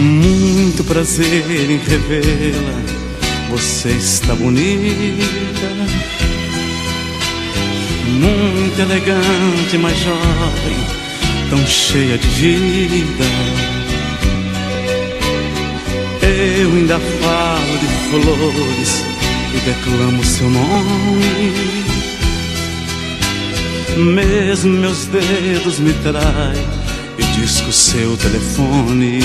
Muito prazer em revê-la. Você está bonita, muito elegante, mas jovem, tão cheia de vida. Eu ainda falo de flores e declamo seu nome. Mesmo meus dedos me traem e disco o seu telefone.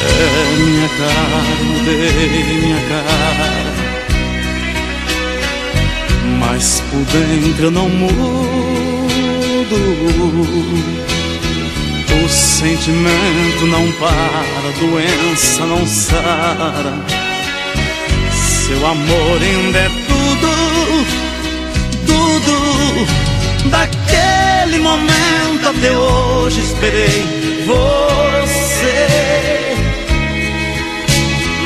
É minha cara, mudei minha cara. Mas por dentro eu não mudo. O sentimento não para, a doença não sara. Seu amor ainda é tudo, tudo daquele momento até hoje esperei você.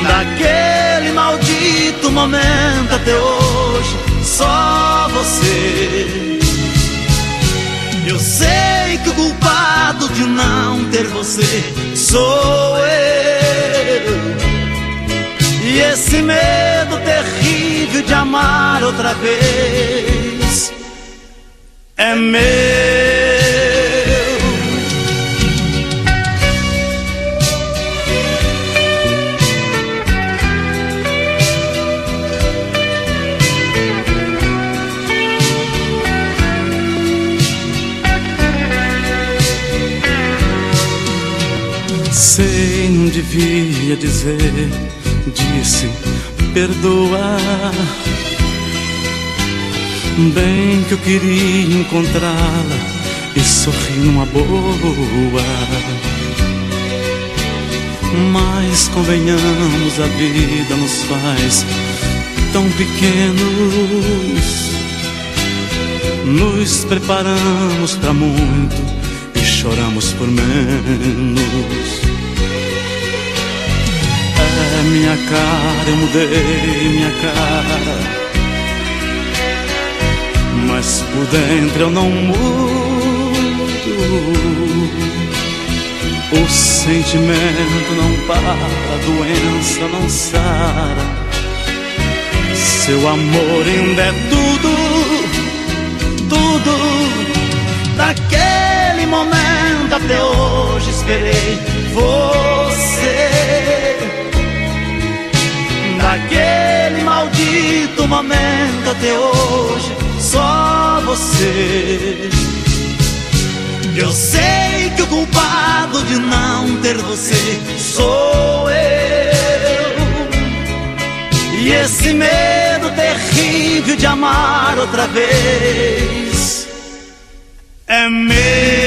Daquele maldito momento até hoje, só você. Eu sei que o culpado de não ter você sou eu. E esse medo terrível de amar outra vez é meu. Sei, não devia dizer, disse, perdoa. Bem que eu queria encontrá-la e sorrir numa boa. Mas convenhamos, a vida nos faz tão pequenos. Nos preparamos para muito e choramos por menos. É minha cara, eu mudei minha cara. Mas por dentro eu não mudo. O sentimento não para, a doença não sara. Seu amor ainda é tudo, tudo daquele momento até hoje esperei você. Daquele maldito momento até hoje, você. Eu sei que o culpado de não ter você sou eu. E esse medo terrível de amar outra vez é meu.